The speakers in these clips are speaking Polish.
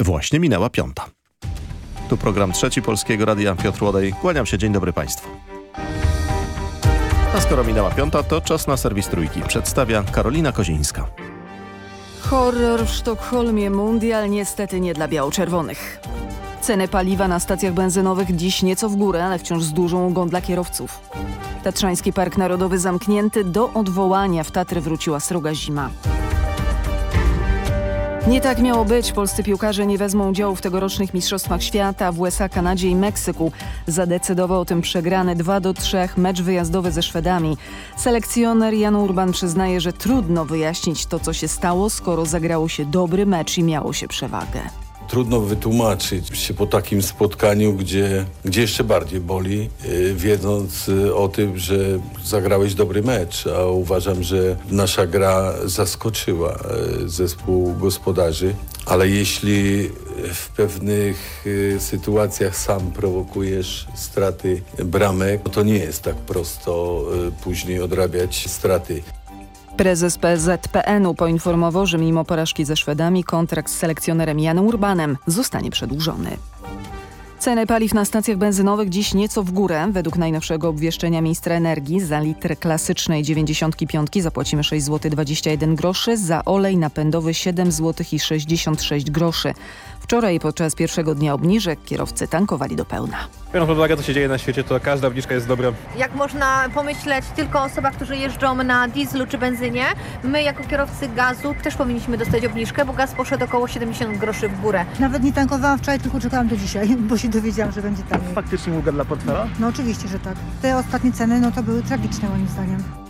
Właśnie minęła piąta. Tu program trzeci Polskiego Radia Piotr Łodej. Kłaniam się, dzień dobry Państwu. A skoro minęła piąta, to czas na serwis Trójki. Przedstawia Karolina Kozińska. Horror w Sztokholmie, mundial niestety nie dla biało-czerwonych. Ceny paliwa na stacjach benzynowych dziś nieco w górę, ale wciąż z dużą ulgą dla kierowców. Tatrzański Park Narodowy zamknięty do odwołania. W Tatry wróciła sroga zima. Nie tak miało być. Polscy piłkarze nie wezmą udziału w tegorocznych Mistrzostwach Świata w USA, Kanadzie i Meksyku. Zadecydował o tym przegrany 2 do 3 mecz wyjazdowy ze Szwedami. Selekcjoner Jan Urban przyznaje, że trudno wyjaśnić to, co się stało, skoro zagrało się dobry mecz i miało się przewagę. Trudno wytłumaczyć się po takim spotkaniu, gdzie, gdzie jeszcze bardziej boli, yy, wiedząc yy, o tym, że zagrałeś dobry mecz, a uważam, że nasza gra zaskoczyła yy, zespół gospodarzy. Ale jeśli w pewnych y, sytuacjach sam prowokujesz straty bramek, to nie jest tak prosto y, później odrabiać straty. Prezes PZPN-u poinformował, że mimo porażki ze Szwedami kontrakt z selekcjonerem Janem Urbanem zostanie przedłużony. Ceny paliw na stacjach benzynowych dziś nieco w górę. Według najnowszego obwieszczenia ministra energii za litr klasycznej 95 zapłacimy 6 zł 21 groszy, za olej napędowy 7 zł i 66 groszy. Wczoraj podczas pierwszego dnia obniżek kierowcy tankowali do pełna. Biorąc pod uwagę, co się dzieje na świecie, to każda obniżka jest dobra. Jak można pomyśleć tylko o osobach, którzy jeżdżą na dieslu czy benzynie, my jako kierowcy gazu też powinniśmy dostać obniżkę, bo gaz poszedł około 70 groszy w górę. Nawet nie tankowałam wczoraj, tylko czekałam do dzisiaj, bo się dowiedziałam, że będzie taniej. Faktycznie ulga dla portfela? No oczywiście, że tak. Te ostatnie ceny, no to były tragiczne moim zdaniem.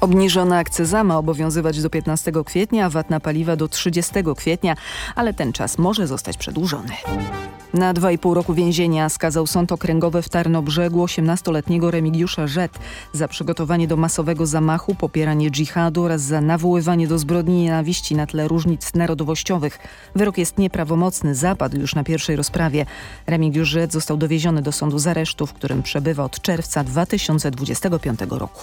Obniżona akcyza ma obowiązywać do 15 kwietnia, VAT na paliwa do 30 kwietnia, ale ten czas może zostać przedłużony. Na 2,5 roku więzienia skazał sąd okręgowy w Tarnobrzegu 18-letniego Remigiusza Rzet za przygotowanie do masowego zamachu, popieranie dżihadu oraz za nawoływanie do zbrodni nienawiści na tle różnic narodowościowych. Wyrok jest nieprawomocny, zapadł już na pierwszej rozprawie. Remigiusz Rzet został dowieziony do sądu z aresztu, w którym przebywa od czerwca 2025 roku.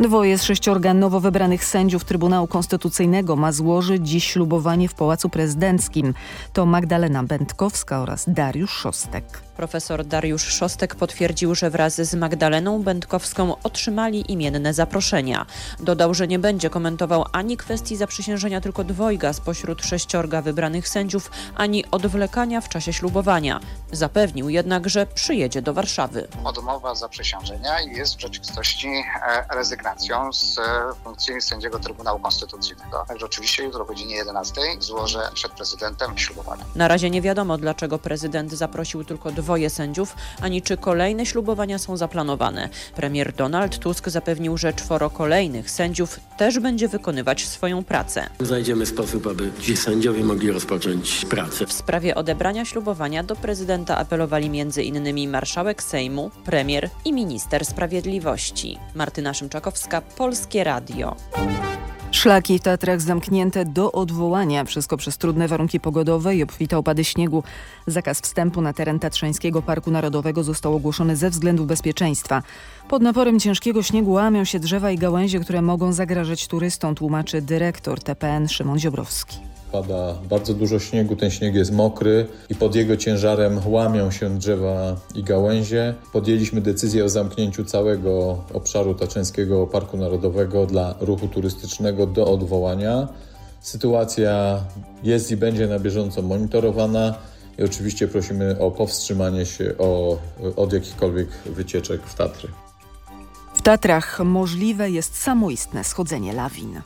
Dwoje z sześciorga nowo wybranych sędziów Trybunału Konstytucyjnego ma złożyć dziś ślubowanie w Pałacu Prezydenckim. To Magdalena Będkowska oraz Dariusz Szostek. Profesor Dariusz Szostek potwierdził, że wraz z Magdaleną Będkowską otrzymali imienne zaproszenia. Dodał, że nie będzie komentował ani kwestii zaprzysiężenia tylko dwojga spośród sześciorga wybranych sędziów, ani odwlekania w czasie ślubowania. Zapewnił jednak, że przyjedzie do Warszawy. Odmowa zaprzysiężenia jest w rzeczywistości e, rezygnacją z e, funkcji sędziego Trybunału Konstytucyjnego. Także oczywiście jutro o godzinie 11 złożę przed prezydentem ślubowanie. Na razie nie wiadomo, dlaczego prezydent zaprosił tylko dwoje sędziów, ani czy kolejne ślubowania są zaplanowane. Premier Donald Tusk zapewnił, że czworo kolejnych sędziów też będzie wykonywać swoją pracę. Znajdziemy sposób, aby ci sędziowie mogli rozpocząć pracę. W sprawie odebrania ślubowania do prezydenta apelowali m.in. marszałek Sejmu, premier i minister sprawiedliwości. Martyna Szymczakowska, Polskie Radio. Szlaki w Tatrach zamknięte do odwołania. Wszystko przez trudne warunki pogodowe i obfite opady śniegu. Zakaz wstępu na teren Tatrzańskiego Parku Narodowego został ogłoszony ze względów bezpieczeństwa. Pod naporem ciężkiego śniegu łamią się drzewa i gałęzie, które mogą zagrażać turystom, tłumaczy dyrektor TPN Szymon Ziobrowski. Pada bardzo dużo śniegu, ten śnieg jest mokry i pod jego ciężarem łamią się drzewa i gałęzie. Podjęliśmy decyzję o zamknięciu całego obszaru Tatrzańskiego Parku Narodowego dla ruchu turystycznego do odwołania. Sytuacja jest i będzie na bieżąco monitorowana i oczywiście prosimy o powstrzymanie się o, od jakichkolwiek wycieczek w Tatry. W Tatrach możliwe jest samoistne schodzenie lawin.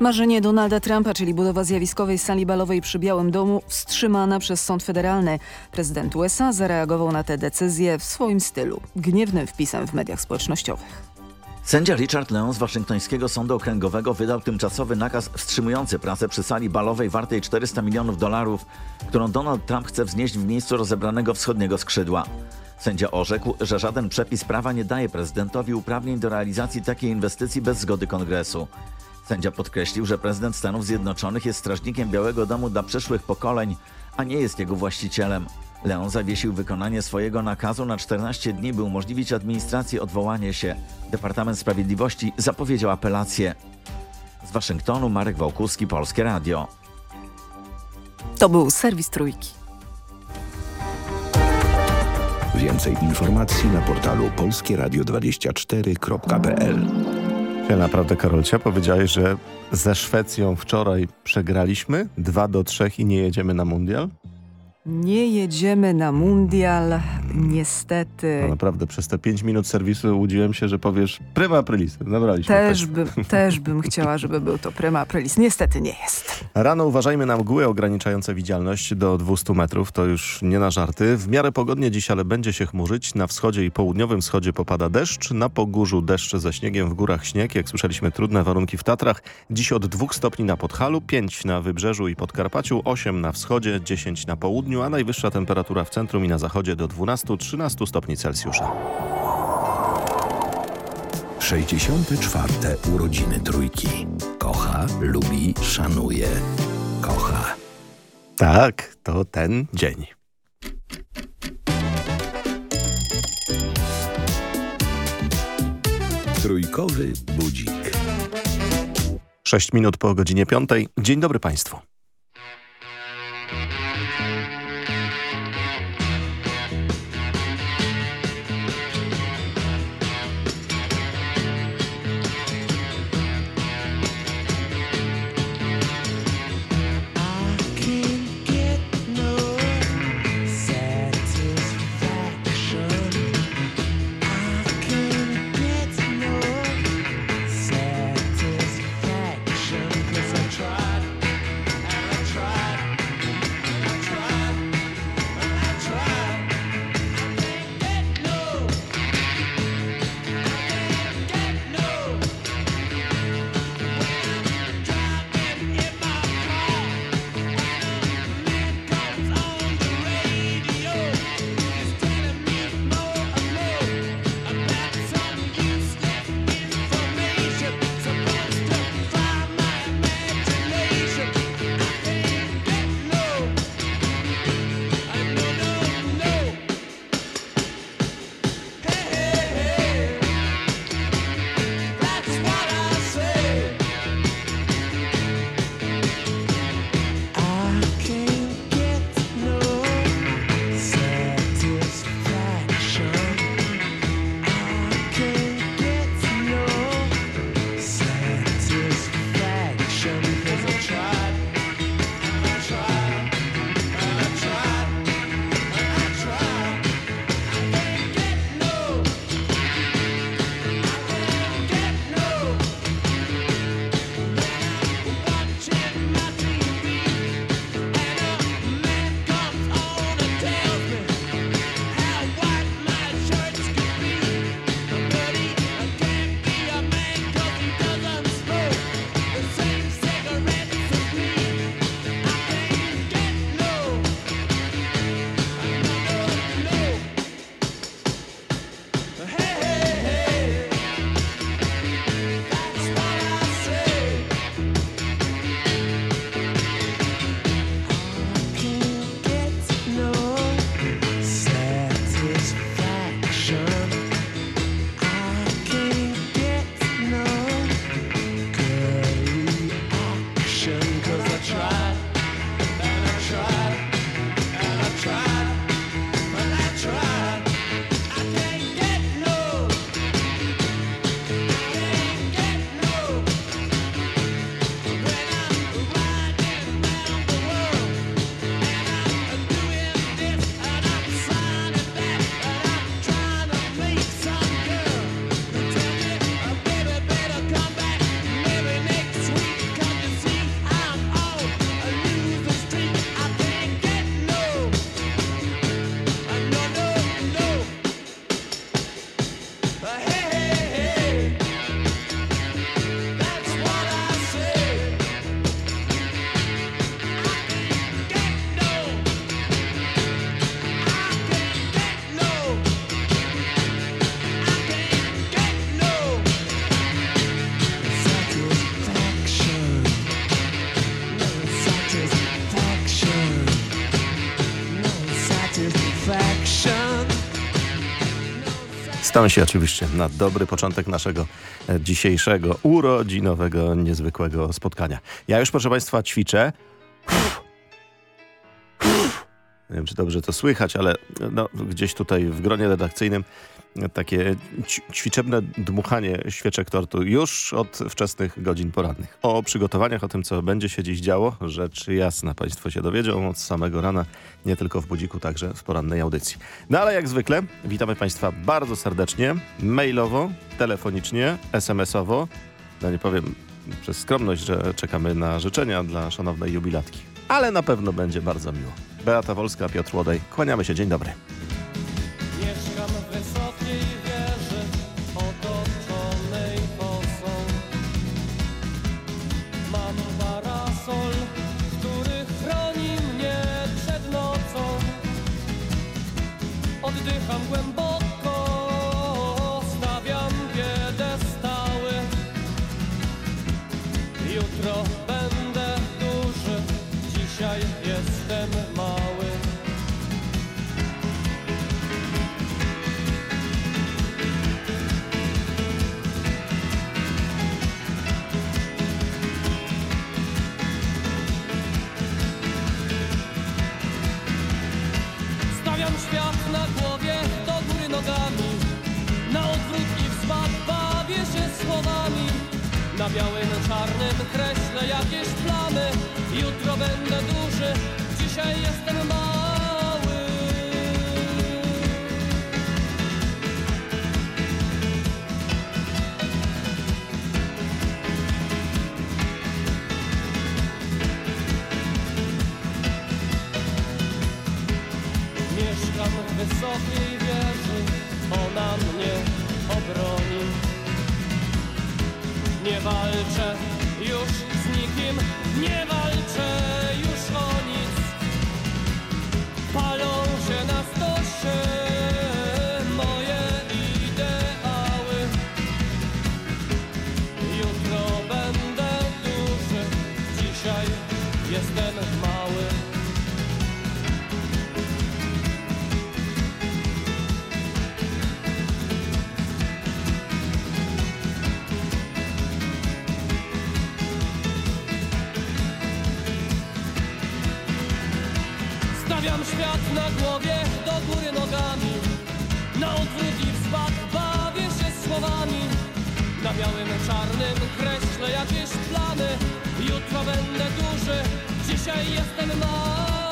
Marzenie Donalda Trumpa, czyli budowa zjawiskowej sali balowej przy Białym Domu, wstrzymana przez sąd federalny. Prezydent USA zareagował na tę decyzję w swoim stylu, gniewnym wpisem w mediach społecznościowych. Sędzia Richard Leon z waszyngtońskiego sądu okręgowego wydał tymczasowy nakaz wstrzymujący pracę przy sali balowej wartej 400 milionów dolarów, którą Donald Trump chce wznieść w miejscu rozebranego wschodniego skrzydła. Sędzia orzekł, że żaden przepis prawa nie daje prezydentowi uprawnień do realizacji takiej inwestycji bez zgody kongresu. Sędzia podkreślił, że prezydent Stanów Zjednoczonych jest strażnikiem Białego Domu dla przyszłych pokoleń, a nie jest jego właścicielem. Leon zawiesił wykonanie swojego nakazu na 14 dni, by umożliwić administracji odwołanie się. Departament Sprawiedliwości zapowiedział apelację. Z Waszyngtonu Marek Wałkuski, Polskie Radio. To był serwis Trójki. Więcej informacji na portalu polskieradio24.pl Ja naprawdę, Karolcia, powiedziałeś, że ze Szwecją wczoraj przegraliśmy 2 do 3 i nie jedziemy na mundial? Nie jedziemy na mundial, niestety. No naprawdę, przez te 5 minut serwisu łudziłem się, że powiesz prima aprilis. Nabraliśmy. Też bym, też bym chciała, żeby był to prima aprilis. Niestety nie jest. Rano uważajmy na mgły ograniczające widzialność do 200 metrów. To już nie na żarty. W miarę pogodnie dziś, ale będzie się chmurzyć. Na wschodzie i południowym wschodzie popada deszcz. Na Pogórzu deszcz ze śniegiem, w górach śnieg. Jak słyszeliśmy, trudne warunki w Tatrach. Dziś od 2 stopni na Podhalu, 5 na Wybrzeżu i Podkarpaciu, 8 na wschodzie, 10 na południu, a najwyższa temperatura w centrum i na zachodzie do 12-13 stopni Celsjusza. 64. urodziny trójki. Kocha, lubi, szanuje. Kocha. Tak, to ten dzień. Trójkowy budzik. 6 minut po godzinie 5. Dzień dobry Państwu. Stamy się oczywiście na dobry początek naszego e, dzisiejszego urodzinowego, niezwykłego spotkania. Ja już, proszę Państwa, ćwiczę. Nie wiem, czy dobrze to słychać, ale no, gdzieś tutaj w gronie redakcyjnym takie ćwiczebne dmuchanie świeczek tortu już od wczesnych godzin porannych. O przygotowaniach, o tym, co będzie się dziś działo, rzecz jasna. Państwo się dowiedzą od samego rana, nie tylko w budziku, także w porannej audycji. No ale jak zwykle, witamy Państwa bardzo serdecznie, mailowo, telefonicznie, SMS-owo. No nie powiem przez skromność, że czekamy na życzenia dla szanownej jubilatki. Ale na pewno będzie bardzo miło. Beata Wolska, Piotr Łodej. Kłaniamy się. Dzień dobry. Nogami. Na odwrót i w smak bawię się słowami. Na białym, czarnym kreślę jakieś plany Jutro będę duży, dzisiaj jestem mały. Mieszkam w wysokiej ona mnie obroni. Nie walczę już z nikim, nie walczę już o nic. Palą się na stosie czarnym kreślę jakieś plany. Jutro będę duży, dzisiaj jestem mały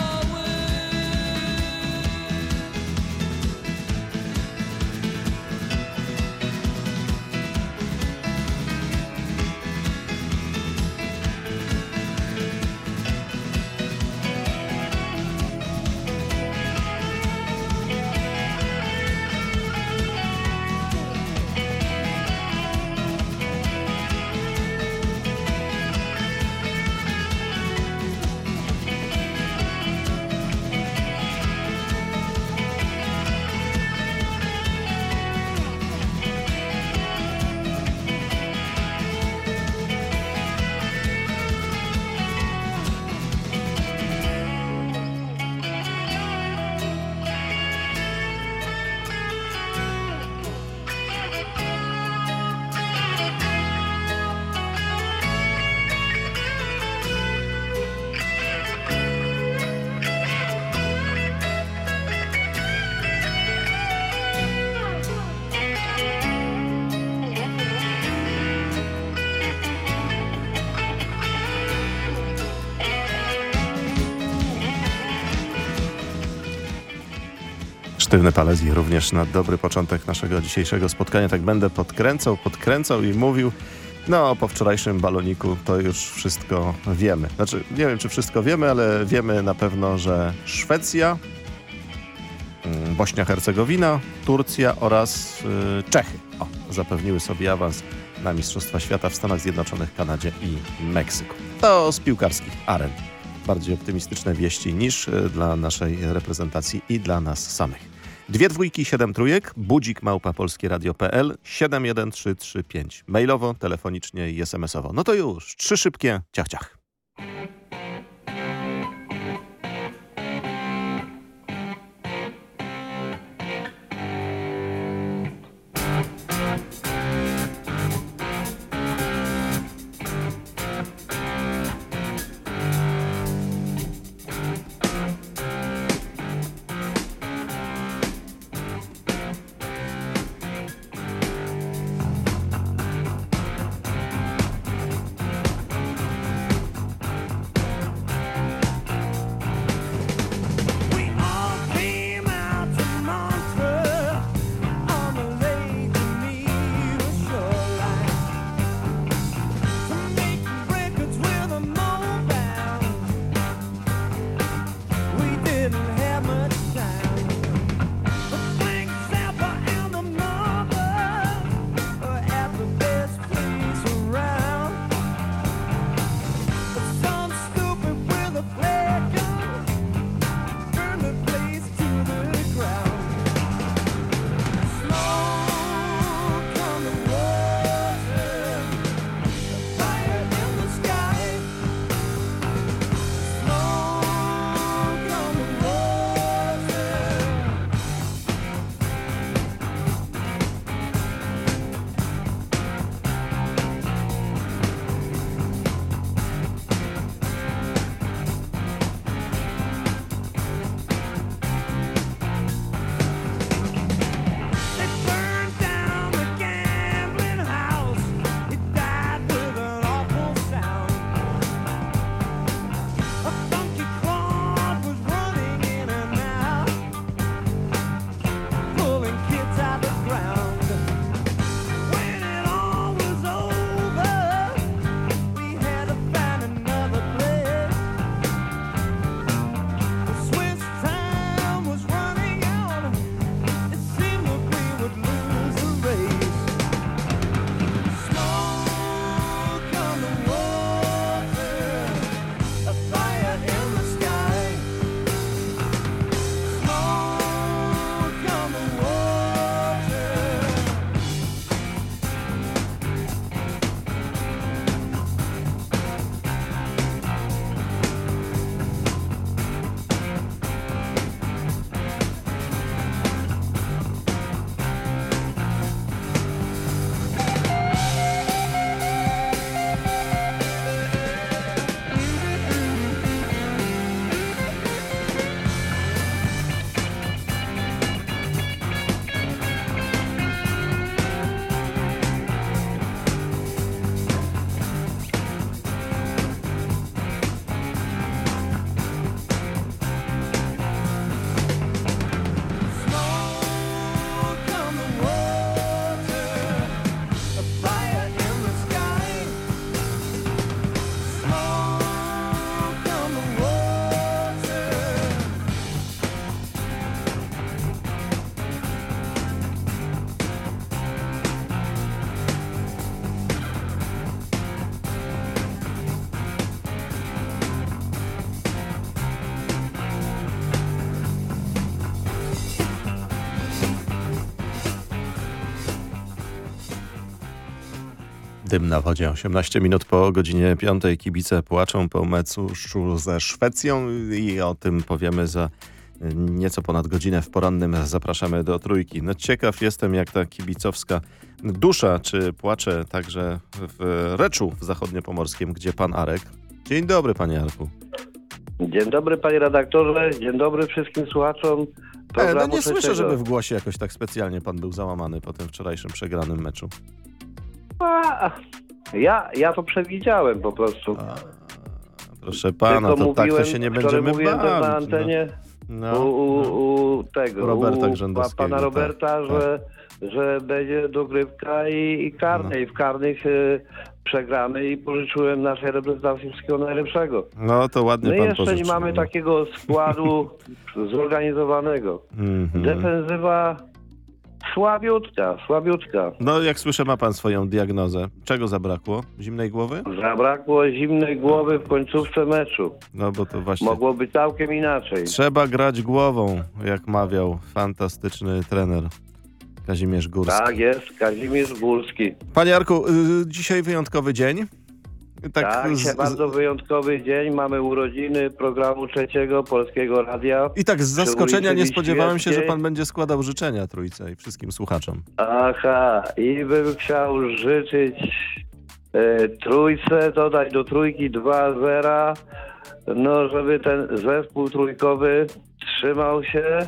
Sztywny palec i również na dobry początek naszego dzisiejszego spotkania. Tak będę podkręcał, podkręcał i mówił. No, po wczorajszym baloniku to już wszystko wiemy. Znaczy, nie wiem, czy wszystko wiemy, ale wiemy na pewno, że Szwecja, mm, Bośnia-Hercegowina, Turcja oraz y, Czechy o, zapewniły sobie awans na Mistrzostwa Świata w Stanach Zjednoczonych, Kanadzie i Meksyku. To z piłkarskich aren. Bardziej optymistyczne wieści niż y, dla naszej reprezentacji i dla nas samych. Dwie dwójki, siedem trójek, budzik małpa polskieradio.pl, 71335. Mailowo, telefonicznie i SMS-owo. No to już, trzy szybkie, ciach, ciach. Dym na wodzie. 18 minut po godzinie 5 kibice płaczą po meczu ze Szwecją i o tym powiemy za nieco ponad godzinę w porannym. Zapraszamy do trójki. No ciekaw jestem jak ta kibicowska dusza, czy płacze także w Reczu w Zachodniopomorskim, gdzie pan Arek. Dzień dobry panie Arku. Dzień dobry panie redaktorze, dzień dobry wszystkim słuchaczom. E, no nie słyszę, żeby w głosie jakoś tak specjalnie pan był załamany po tym wczorajszym przegranym meczu. A, ja, ja to przewidziałem po prostu. Proszę pana, Tylko to tak to mówiłem, się nie będziemy mówiłem bawić. na antenie no. u, u, u tego, U Roberta u Grzędowskiego, pana tak, Roberta, tak. że, że będzie dogrywka i, i karne. I w karnych y, przegramy i pożyczyłem naszej reprezentacji wszystkiego najlepszego. No to ładnie No i pan jeszcze nie pożyczył, mamy no. takiego składu zorganizowanego. Mhm. Defensywa słabiutka, słabiutka. No jak słyszę ma pan swoją diagnozę. Czego zabrakło? Zimnej głowy? Zabrakło zimnej głowy w końcówce meczu. No bo to właśnie... Mogło być całkiem inaczej. Trzeba grać głową, jak mawiał fantastyczny trener Kazimierz Górski. Tak jest, Kazimierz Górski. Panie Arku, y, dzisiaj wyjątkowy dzień. Tak, dzisiaj z- bardzo wyjątkowy dzień. Mamy urodziny programu trzeciego Polskiego Radia. I tak z zaskoczenia nie spodziewałem się, że pan będzie składał życzenia trójce i wszystkim słuchaczom. Aha, i bym chciał życzyć e, trójce, dodać do trójki 2-0, no żeby ten zespół trójkowy trzymał się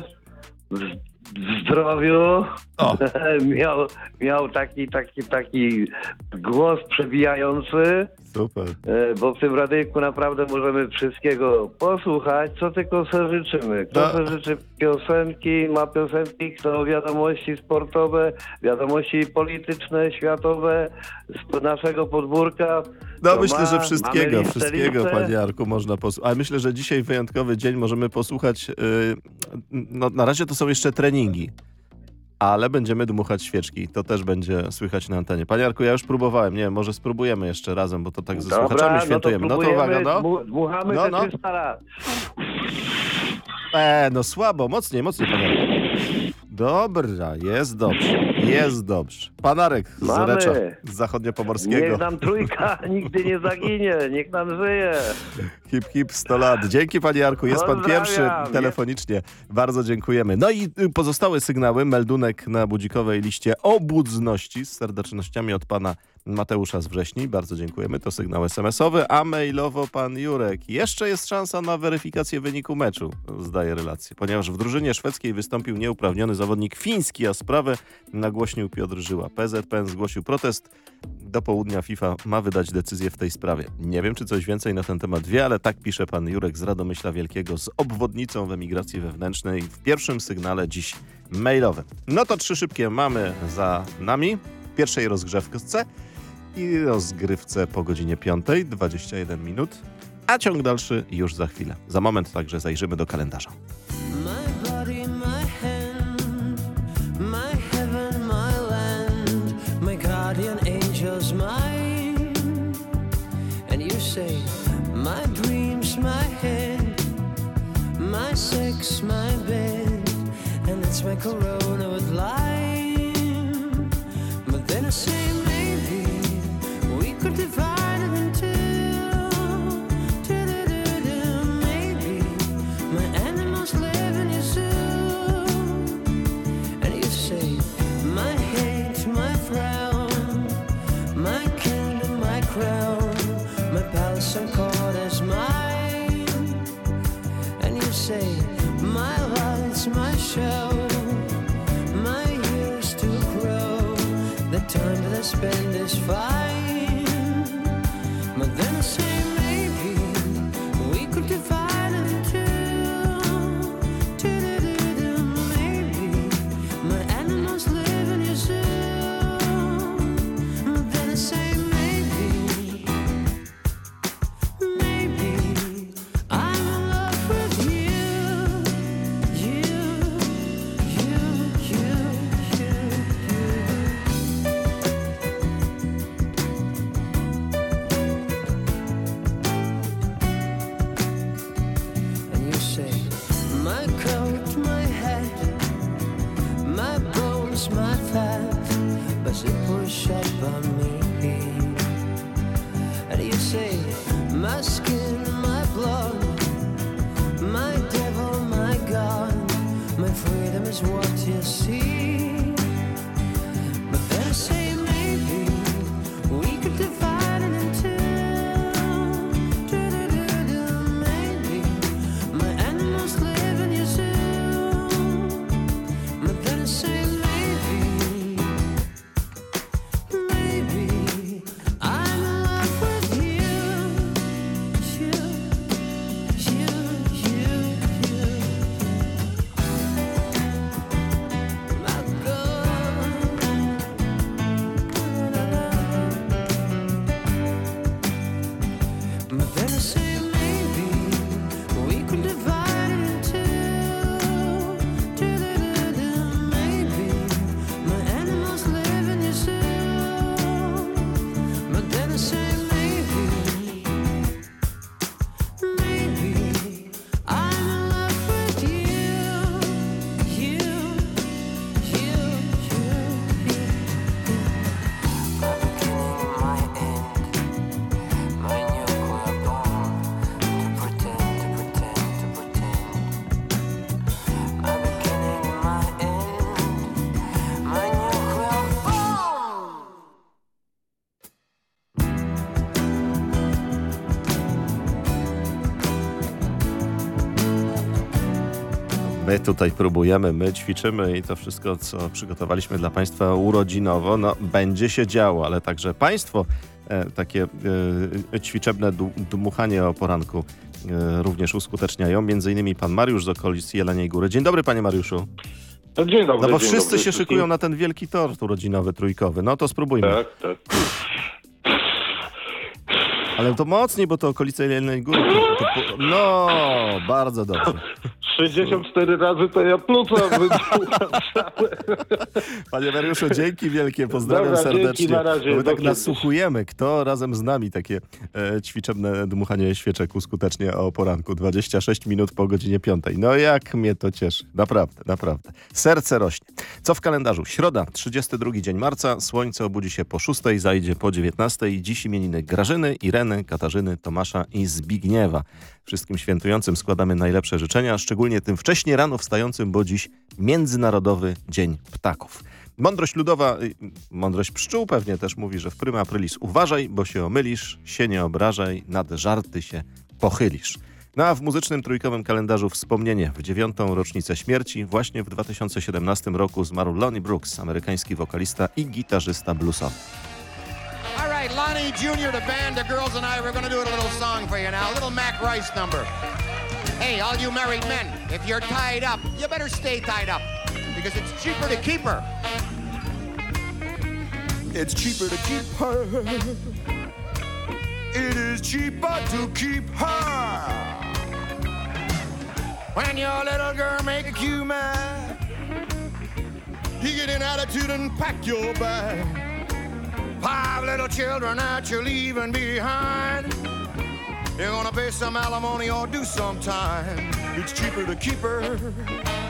w, w zdrowiu, miał, miał taki, taki, taki głos przebijający, Super. e, bo w tym radyjku naprawdę możemy wszystkiego posłuchać, co tylko sobie życzymy. Kto No. sobie życzy piosenki, ma piosenki, kto wiadomości sportowe, wiadomości polityczne, światowe, z naszego podwórka. No myślę, ma, że wszystkiego, listę, wszystkiego, listę. panie Arku, można posłuchać. Ale myślę, że dzisiaj wyjątkowy dzień możemy posłuchać. Yy, no, na razie to są jeszcze treningi, ale będziemy dmuchać świeczki. To też będzie słychać na antenie. Panie Arku, ja już próbowałem. Nie, może spróbujemy jeszcze razem, bo to tak ze Dobra, słuchaczami no to świętujemy. No to, uwaga, no. dmu- Dmuchamy No, no. 300 lat. E, no słabo, mocniej, mocniej, panie Arku. Dobra, jest dobrze, jest dobrze. Pan Arek z Mamy. Recza, z zachodniopomorskiego. Niech nam trójka nigdy nie zaginie, niech nam żyje. Hip, hip, 100 lat. Dzięki panie Jarku, jest pan pierwszy telefonicznie. Bardzo dziękujemy. No i y, pozostałe sygnały, meldunek na budzikowej liście obudzności z serdecznościami od pana Mateusza z Wrześni. Bardzo dziękujemy, to sygnał SMS-owy, a mailowo pan Jurek. Jeszcze jest szansa na weryfikację wyniku meczu, zdaje relację, ponieważ w drużynie szwedzkiej wystąpił nieuprawniony zawodnik fiński, a sprawę nagłośnił Piotr Żyła. PZPN zgłosił protest. Do południa FIFA ma wydać decyzję w tej sprawie. Nie wiem, czy coś więcej na ten temat wie, ale tak pisze pan Jurek z Radomyśla Wielkiego z obwodnicą w emigracji wewnętrznej w pierwszym sygnale dziś mailowym. No to trzy szybkie mamy za nami. W pierwszej rozgrzewce i rozgrywce po godzinie 5:21 minut, a ciąg dalszy już za chwilę. Za moment także zajrzymy do kalendarza. My bed, and it's my corona with lime. But then I say, say, my lights, my show, my years to grow, the time that I spend is fine. My tutaj próbujemy, my ćwiczymy i to wszystko, co przygotowaliśmy dla Państwa urodzinowo, no będzie się działo, ale także Państwo e, takie e, ćwiczebne dmuchanie o poranku e, również uskuteczniają. Między innymi pan Mariusz z okolic Jeleniej Góry. Dzień dobry panie Mariuszu. No, dzień dobry. No bo wszyscy dobry się szykują na ten wielki tort urodzinowy, trójkowy. No to spróbujmy. Tak, tak. Ale to mocniej, bo to okolice Jeleniej Góry. To, to, po- no, bardzo dobrze. 64 razy to ja pluca wydmucham całe. Panie Mariuszu, dzięki wielkie, pozdrawiam Dobra, serdecznie. na razie, My tak nasłuchujemy, kto razem z nami takie e, ćwiczebne dmuchanie świeczek uskutecznie o poranku. 26 minut po godzinie 5. No jak mnie to cieszy. Naprawdę, naprawdę. Serce rośnie. Co w kalendarzu? Środa, 32 dzień marca. Słońce obudzi się po 6, zajdzie po 19. Dziś imieniny Grażyny, Ireny, Katarzyny, Tomasza i Zbigniewa. Wszystkim świętującym składamy najlepsze życzenia, szczególnie tym wcześnie rano wstającym, bo dziś Międzynarodowy Dzień Ptaków. Mądrość ludowa, y, mądrość pszczół pewnie też mówi, że w prima aprilis uważaj, bo się omylisz, się nie obrażaj, nad żarty się pochylisz. No a w muzycznym trójkowym kalendarzu wspomnienie w dziewiątą rocznicę śmierci właśnie w 2017 roku zmarł Lonnie Brooks, amerykański wokalista i gitarzysta bluesowy. Lonnie Jr., the band, the girls and I, we're going to do a little song for you now, a little Mac Rice number. Hey, all you married men, if you're tied up, you better stay tied up because it's cheaper to keep her. It's cheaper to keep her. It is cheaper to keep her. When your little girl make you mad, You get an attitude and pack your bag. Five little children that you're leaving behind, you're gonna pay some alimony or do some time. It's cheaper to keep her.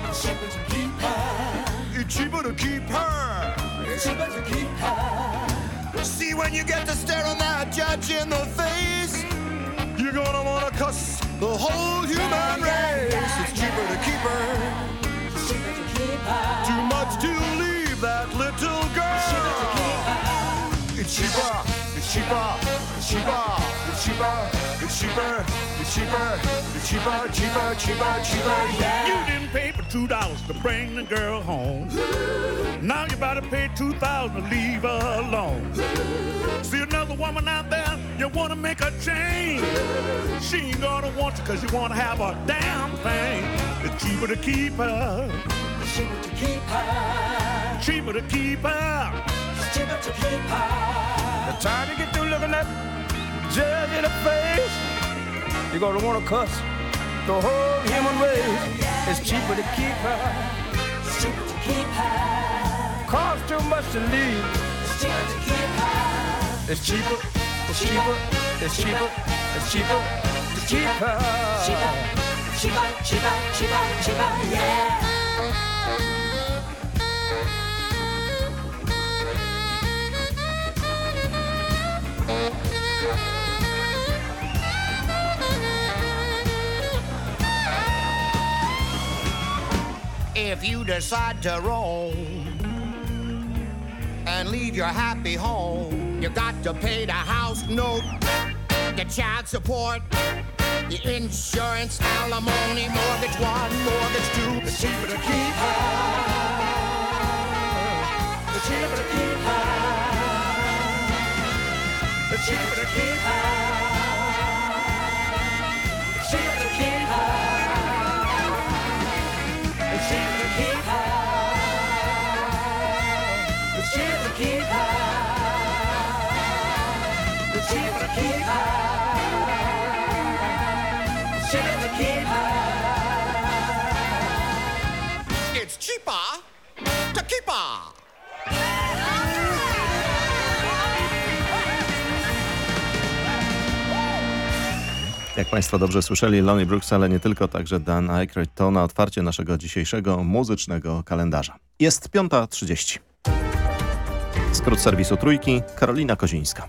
It's cheaper to keep her. It's cheaper to keep her. It's cheaper to keep her. See, when you get to staring that judge in the face, You're gonna wanna cuss the whole human race. It's cheaper to keep her. It's cheaper to keep her. Too much to leave that little It's cheaper. It's cheaper. It's cheaper. It's cheaper. It's cheaper. It's cheaper. Cheaper. Cheaper. Cheaper. Yeah. You didn't pay for two dollars to bring the girl home. Now you about to pay two thousand to leave her alone. See another woman out there, you wanna make a change. She ain't gonna want you cause you wanna have a damn thing. It's cheaper to keep her. It's cheaper to keep her. Cheaper to keep her. It's cheaper to keep her. The time you get through looking at judge in the face, you're gonna wanna cuss the whole human race. It's cheaper to keep her. It's cheaper to keep her. Cost too much to leave. It's cheaper to keep her. It's cheaper. It's cheaper. It's cheaper. It's cheaper to keep her. Cheaper, cheaper, cheaper, cheaper, cheaper, yeah. If you decide to roam and leave your happy home. You got to pay the house note, the child support, the insurance, alimony, mortgage one, mortgage two. The cheaper to keep her. The cheaper to keep her. The cheaper to keep her. Her. Jak Państwo dobrze słyszeli, Lonnie Brooks, ale nie tylko, także Dan Aykroyd to na otwarcie naszego dzisiejszego muzycznego kalendarza. Jest 5.30. Skrót serwisu Trójki, Karolina Kozińska.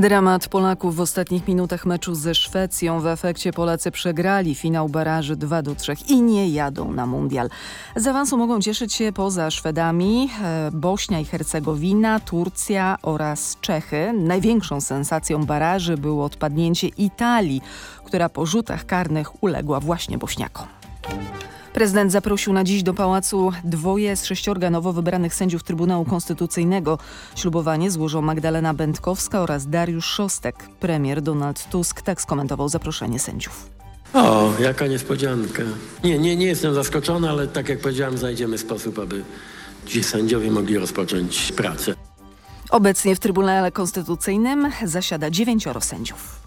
Dramat Polaków w ostatnich minutach meczu ze Szwecją. W efekcie Polacy przegrali finał baraży 2 do 3 i nie jadą na mundial. Z awansu mogą cieszyć się poza Szwedami e, Bośnia i Hercegowina, Turcja oraz Czechy. Największą sensacją baraży było odpadnięcie Italii, która po rzutach karnych uległa właśnie Bośniakom. Prezydent zaprosił na dziś do pałacu dwoje z sześciorga nowo wybranych sędziów Trybunału Konstytucyjnego. Ślubowanie złożą Magdalena Będkowska oraz Dariusz Szostek. Premier Donald Tusk tak skomentował zaproszenie sędziów. O, jaka niespodzianka. Nie, nie, nie jestem zaskoczony, ale tak jak powiedziałem, znajdziemy sposób, aby ci sędziowie mogli rozpocząć pracę. Obecnie w Trybunale Konstytucyjnym zasiada dziewięcioro sędziów.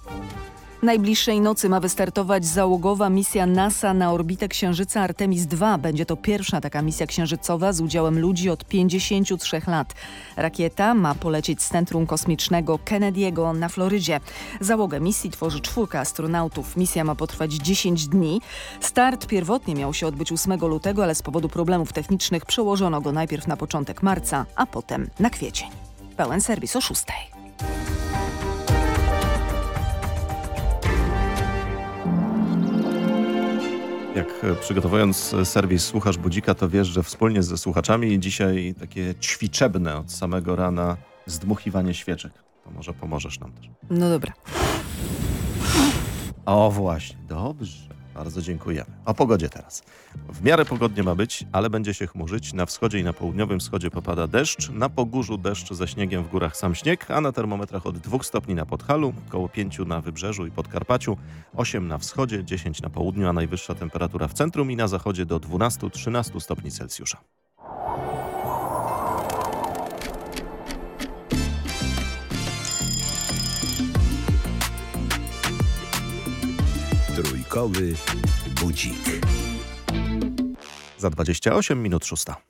Najbliższej nocy ma wystartować załogowa misja NASA na orbitę Księżyca Artemis II. Będzie to pierwsza taka misja księżycowa z udziałem ludzi od 53 lat. Rakieta ma polecieć z Centrum Kosmicznego Kennedy'ego na Florydzie. Załogę misji tworzy czwórka astronautów. Misja ma potrwać 10 dni. Start pierwotnie miał się odbyć 8 lutego, ale z powodu problemów technicznych przełożono go najpierw na początek marca, a potem na kwiecień. Pełen serwis o 6. Jak e, przygotowując e, serwis Słuchasz Budzika, to wiesz, że wspólnie ze słuchaczami dzisiaj takie ćwiczebne od samego rana zdmuchiwanie świeczek. To może pomożesz nam też. No dobra. O właśnie, dobrze. Bardzo dziękujemy. O pogodzie teraz. W miarę pogodnie ma być, ale będzie się chmurzyć. Na wschodzie i na południowym wschodzie popada deszcz. Na Pogórzu deszcz ze śniegiem, w górach sam śnieg, a na termometrach od 2 stopni na Podhalu, około 5 na Wybrzeżu i Podkarpaciu, 8 na wschodzie, 10 na południu, a najwyższa temperatura w centrum i na zachodzie do 12-13 stopni Celsjusza. Trójkowy budzik. Za 28 minut szósta.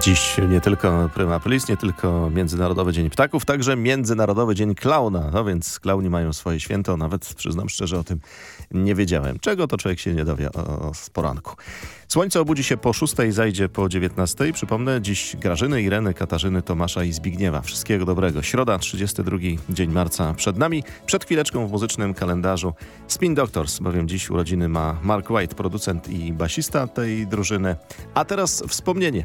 Dziś nie tylko Prima Aprilis, nie tylko Międzynarodowy Dzień Ptaków, także Międzynarodowy Dzień Klauna. No więc klauni mają swoje święto, nawet przyznam szczerze o tym nie wiedziałem. Czego to człowiek się nie dowie o, z poranku. Słońce obudzi się po 6, zajdzie po 19. Przypomnę, dziś Grażyny, Ireny, Katarzyny, Tomasza i Zbigniewa. Wszystkiego dobrego. Środa, 32 dzień marca przed nami. Przed chwileczką w muzycznym kalendarzu Spin Doctors, bowiem dziś urodziny ma Mark White, producent i basista tej drużyny. A teraz wspomnienie.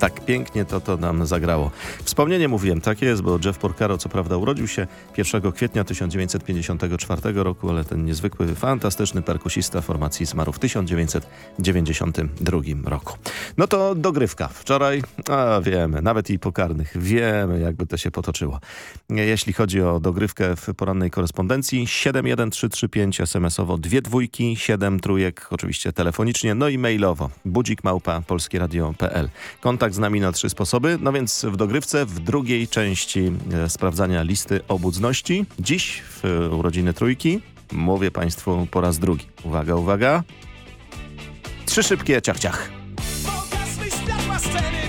Tak pięknie Toto nam zagrało. Wspomnienie mówiłem, tak jest, bo Jeff Porcaro co prawda urodził się 1 kwietnia 1954 roku, ale ten niezwykły, fantastyczny perkusista formacji zmarł w 1992 roku. No to dogrywka. Wczoraj, a wiemy, nawet i pokarnych, wiemy jakby to się potoczyło. Jeśli chodzi o dogrywkę w porannej korespondencji, 71335 SMS-owo, dwie dwójki, 7 trójek, oczywiście telefonicznie, no i mailowo. Budzik małpa polskieradio.pl. Kontakt z nami na trzy sposoby, no więc w dogrywce w drugiej części e, sprawdzania listy obudzności. Dziś w e, urodziny trójki Mówię Państwu po raz drugi. Uwaga, uwaga. Trzy szybkie ciach, ciach. Pogasły światła sceny,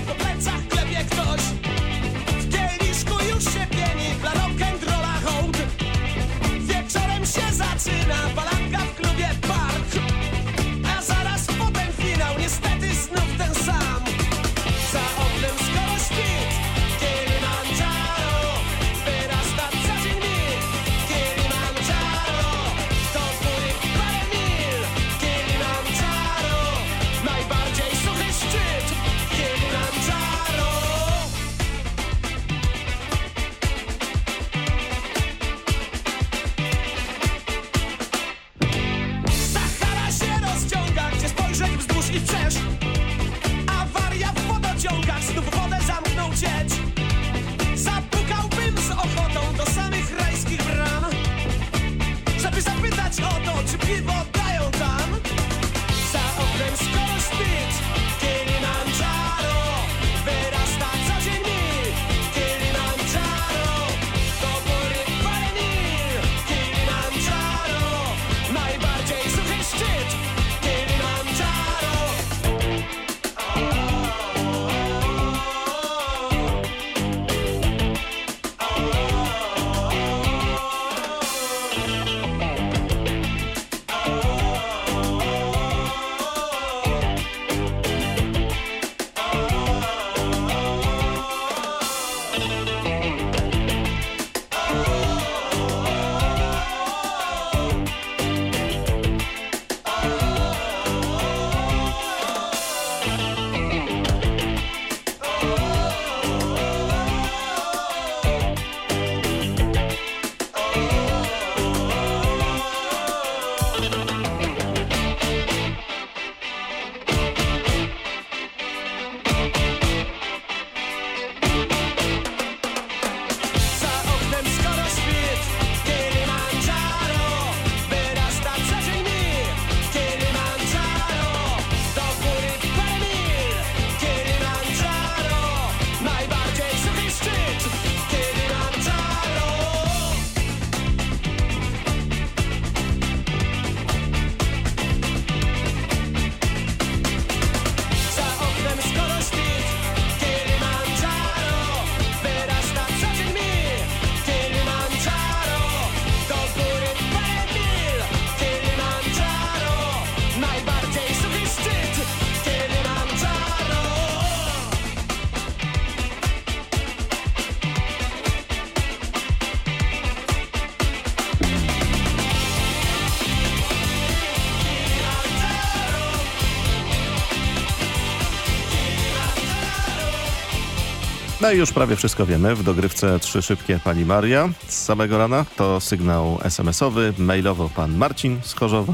No i już prawie wszystko wiemy. W dogrywce trzy szybkie pani Maria. Z samego rana to sygnał SMS-owy, mailowo pan Marcin z Chorzowa.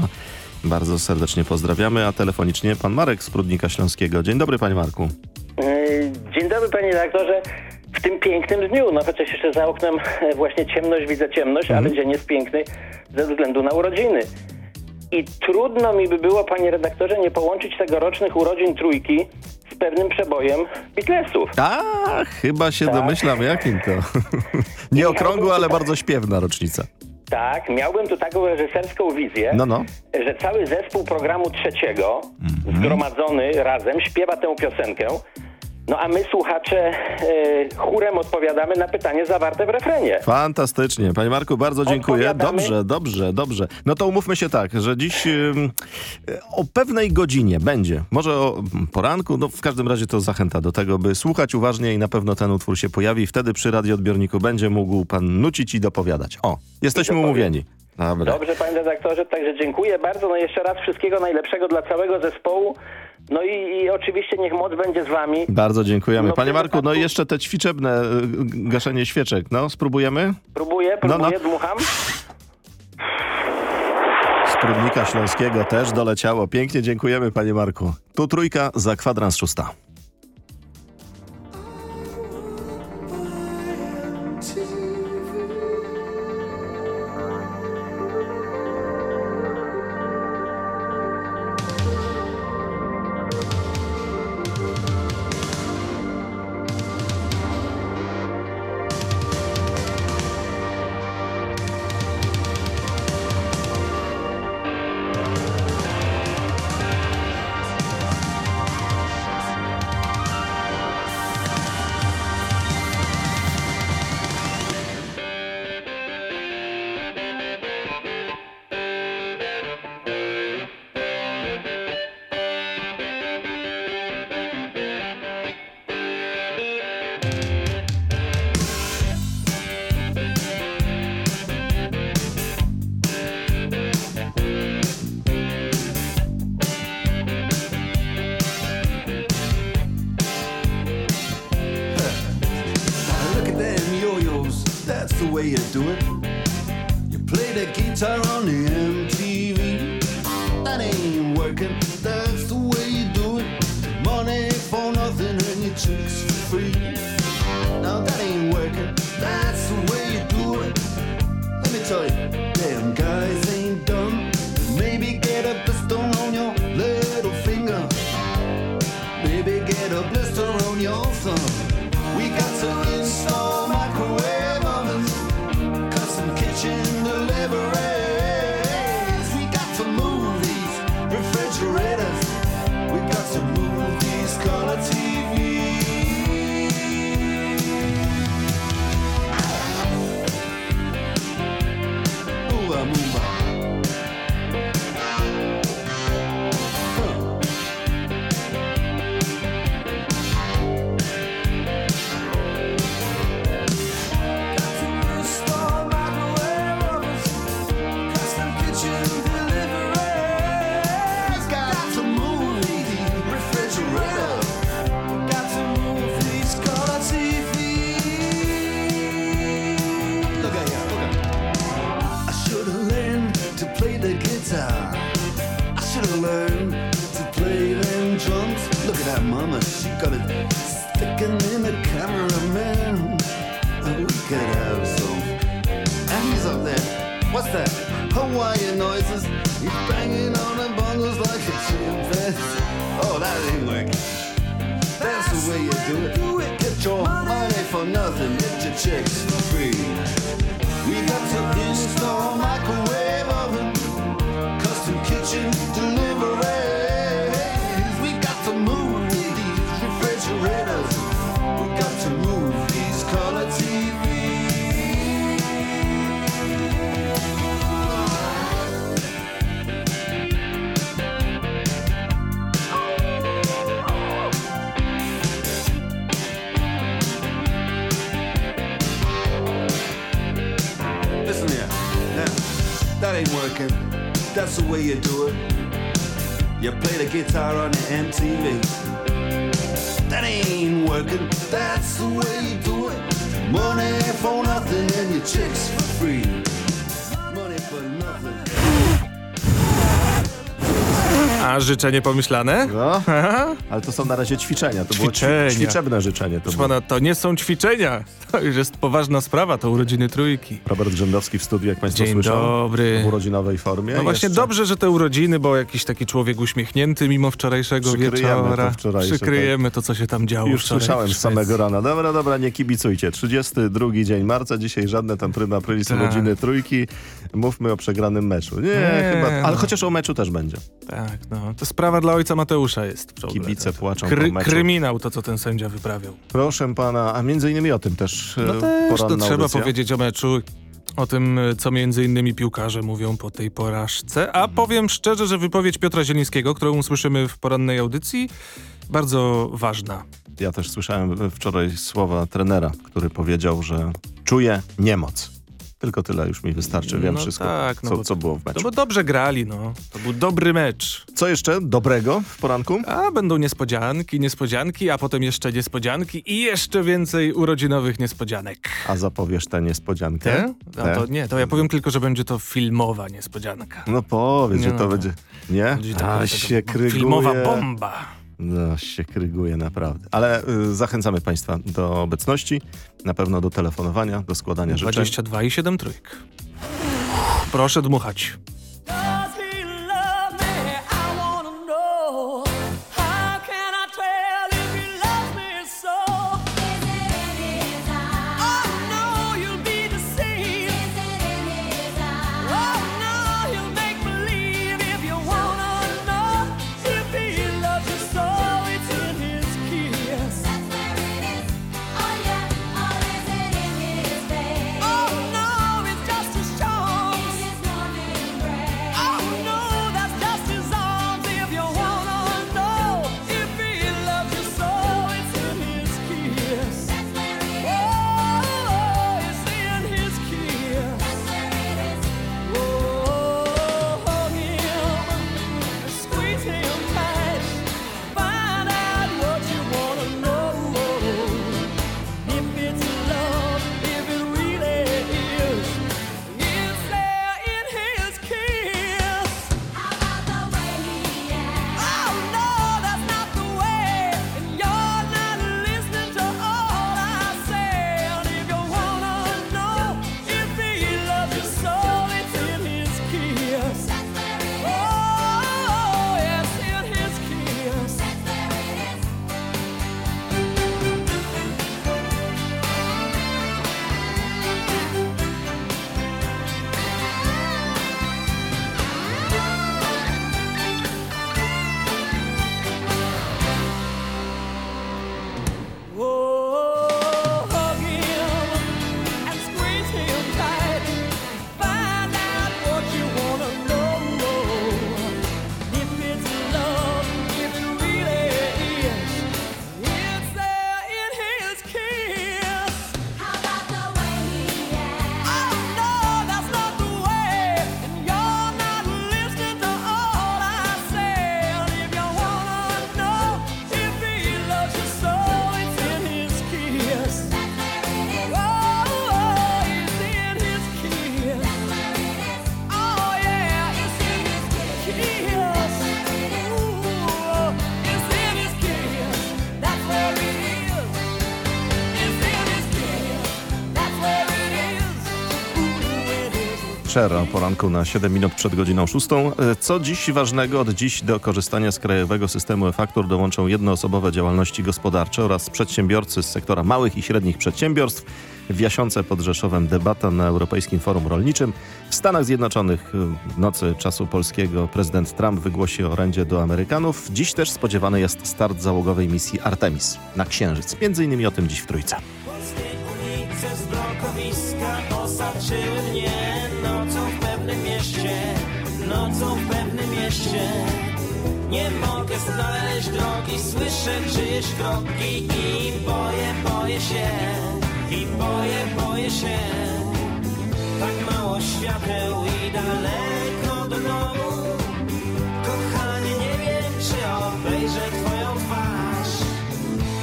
Bardzo serdecznie pozdrawiamy, a telefonicznie pan Marek z Prudnika Śląskiego. Dzień dobry panie Marku. E, Dzień dobry panie redaktorze. W tym pięknym dniu, no chociaż jeszcze za oknem e, właśnie ciemność, widzę ciemność, ale dzień jest piękny ze względu na urodziny. I trudno mi by było, panie redaktorze, nie połączyć tegorocznych urodzin trójki pewnym przebojem Beatlesów. A, chyba się domyślam, jakim to. Nie okrągła, ale bardzo śpiewna rocznica. Tak, miałbym tu taką reżyserską wizję, No, no. że cały zespół programu trzeciego, zgromadzony razem, śpiewa tę piosenkę. No a my, słuchacze, e, chórem odpowiadamy na pytanie zawarte w refrenie. Fantastycznie. Panie Marku, bardzo dziękuję. Dobrze, dobrze, dobrze. No to umówmy się tak, że dziś o pewnej godzinie będzie, może o mm, poranku, no w każdym razie to zachęta do tego, by słuchać uważnie i na pewno ten utwór się pojawi. Wtedy przy radioodbiorniku będzie mógł pan nucić i dopowiadać. O, jesteśmy umówieni. Dobra. Dobrze, panie redaktorze, także dziękuję bardzo. No jeszcze raz wszystkiego najlepszego dla całego zespołu. No i, i oczywiście niech moc będzie z wami. Bardzo dziękujemy. No, Panie Marku, no i jeszcze te ćwiczebne y, gaszenie świeczek. No, spróbujemy? Próbuję, No, próbuję, no. dmucham. Z Prudnika Śląskiego też doleciało. Pięknie dziękujemy, panie Marku. Tu trójka za kwadrans szósta. Nothing and your chicks for free. A życzenie pomyślane? No, ale to są na razie ćwiczenia. To Ćwiczenia. było ćwi- ćwiczebne życzenie. To Proszę było. pana, to nie są ćwiczenia. To już jest poważna sprawa, to urodziny trójki. Robert Grzędowski w studiu, jak państwo Dzień słyszą. dobry. W urodzinowej formie. No właśnie Jeszcze dobrze, że te urodziny, bo jakiś taki człowiek uśmiechnięty mimo wczorajszego Przykryjemy wieczora. to Przykryjemy to, co się tam działo Już wczoraj słyszałem z samego rana. Dobra, dobra, nie kibicujcie. 32 dzień marca, dzisiaj żadne tam pryma aprilis Tak. urodziny trójki. Mówmy o przegranym meczu. Nie, Nie, chyba, ale chociaż o meczu też będzie. Tak, no. To sprawa dla ojca Mateusza jest. Kibice płaczą Kry, po meczu. kryminał to, co ten sędzia wyprawiał. Proszę pana, a między innymi o tym też No e, też to trzeba audycja. powiedzieć o meczu. O tym, co między innymi piłkarze mówią po tej porażce. A powiem szczerze, że wypowiedź Piotra Zielińskiego, którą usłyszymy w porannej audycji, bardzo ważna. Ja też słyszałem wczoraj słowa trenera, który powiedział, że czuje niemoc. Tylko tyle już mi wystarczy. Wiem No wszystko, tak, no co, bo- co było w meczu. No bo dobrze grali, no. To był dobry mecz. Co jeszcze dobrego w poranku? A będą niespodzianki, niespodzianki, a potem jeszcze niespodzianki i jeszcze więcej urodzinowych niespodzianek. A zapowiesz tę niespodziankę? Te? No Te? to nie, to ja powiem tylko, że będzie to filmowa niespodzianka. No powiedz, Nie, że to no. będzie... Nie? Będzie A się kryguje. Filmowa bomba. No, się kryguje naprawdę. Ale y, zachęcamy Państwa do obecności, na pewno do telefonowania, do składania życzeń. 22 i 7 trójk. Proszę dmuchać. O poranku na 7 minut przed godziną 6. E, Co dziś ważnego? Od dziś do korzystania z krajowego systemu e-faktur dołączą jednoosobowe działalności gospodarcze oraz przedsiębiorcy z sektora małych i średnich przedsiębiorstw. W Jasionce pod Rzeszowem debata na Europejskim Forum Rolniczym. W Stanach Zjednoczonych e, w nocy czasu polskiego prezydent Trump wygłosi orędzie do Amerykanów. Dziś też spodziewany jest start załogowej misji Artemis na Księżyc. Między innymi o tym dziś w Trójce. ulice z blokowiska mnie mieście, nocą w pewnym mieście. Nie mogę znaleźć drogi, słyszę czyjeś kroki i boję, boję się, i boję, boję się. Tak mało świateł i daleko do domu. Kochanie, nie wiem, czy obejrzę twoją twarz.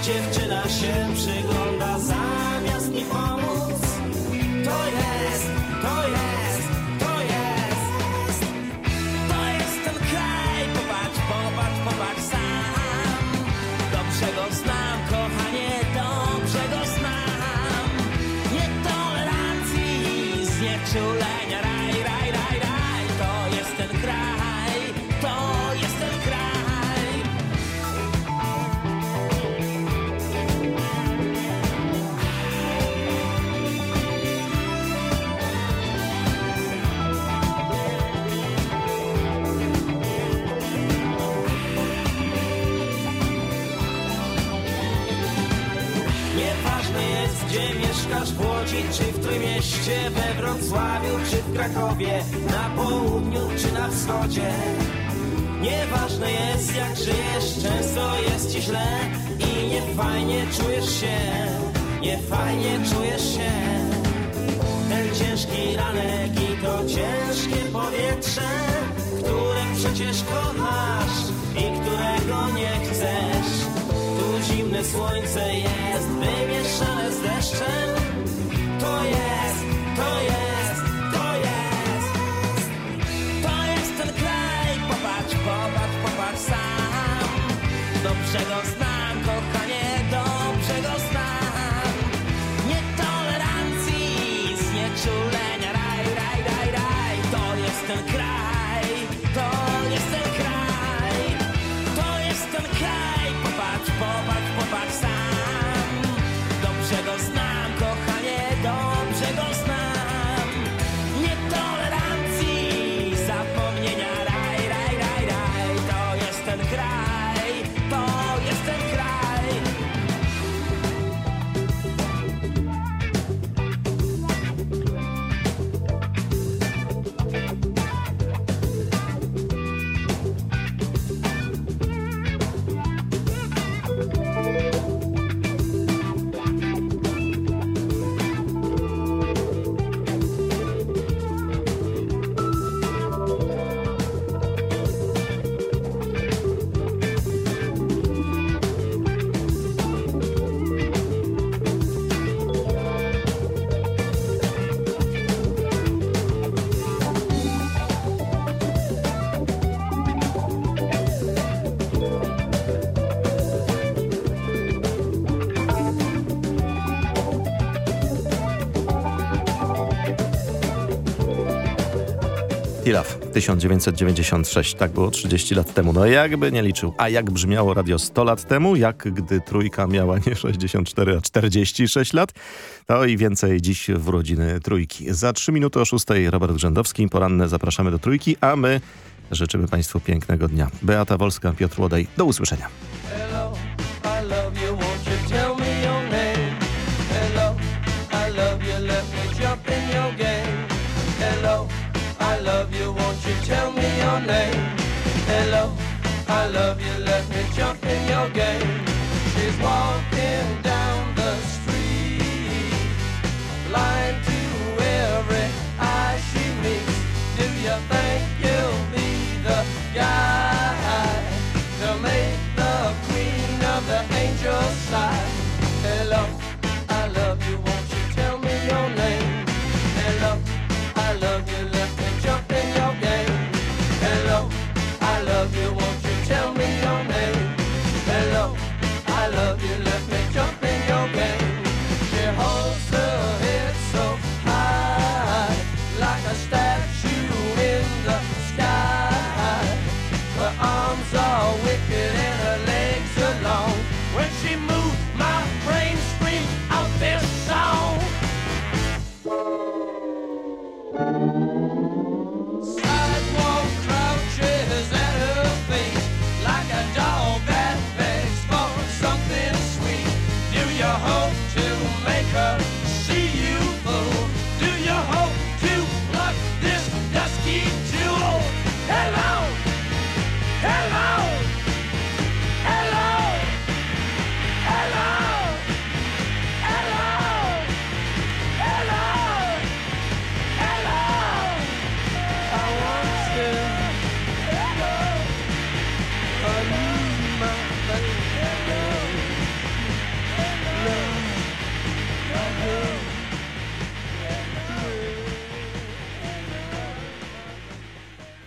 Dziewczyna się przygląda gdzie mieszkasz, w Łodzi czy w Trójmieście, we Wrocławiu czy w Krakowie, na południu czy na wschodzie. Nieważne jest, jak żyjesz, często jest ci źle i niefajnie czujesz się, niefajnie czujesz się. Ten ciężki ranek i to ciężkie powietrze, które przecież kochasz i którego nie chcesz. Tu zimne słońce jest wymieszane deszczem. To jest, to jest, Tilaf 1996, tak było 30 lat temu. No jakby nie liczył. A jak brzmiało radio 100 lat temu? Jak gdy trójka miała nie 64, a 46 lat? To i więcej dziś w urodziny trójki. Za 3 minuty o 6 Robert Grzędowski. Poranne zapraszamy do trójki, a my życzymy Państwu pięknego dnia. Beata Wolska, Piotr Łodej. Do usłyszenia. Hello, Okay.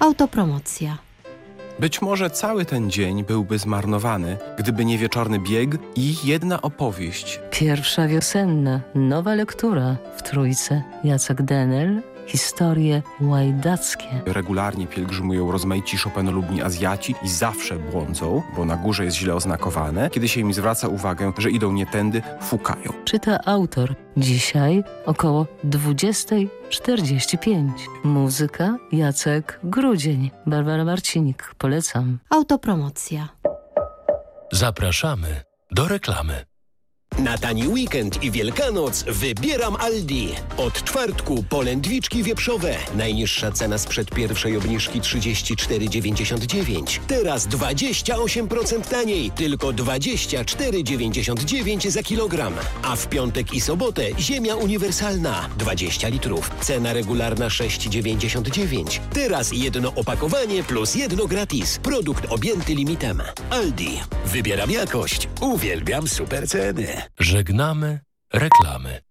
Autopromocja. Być może cały ten dzień byłby zmarnowany, gdyby nie wieczorny bieg i jedna opowieść. Pierwsza wiosenna, nowa lektura w Trójce. Jacek Denel, historie łajdackie. Regularnie pielgrzymują rozmaici Chopinolubni Azjaci i zawsze błądzą, bo na górze jest źle oznakowane. Kiedy się im zwraca uwagę, że idą nie tędy, fukają. Czyta autor. Dzisiaj około 20.45. Muzyka Jacek Grudzień. Barbara Marcinik. Polecam. Autopromocja. Zapraszamy do reklamy. Na tani weekend i Wielkanoc wybieram Aldi. Od czwartku polędwiczki wieprzowe. Najniższa cena sprzed pierwszej obniżki 34,99. Teraz 28% taniej. Tylko 24,99 za kilogram. A w piątek i sobotę ziemia uniwersalna. 20 litrów. Cena regularna 6,99. Teraz jedno opakowanie plus jedno gratis. Produkt objęty limitem. Aldi. Wybieram jakość. Uwielbiam super ceny. Żegnamy reklamy.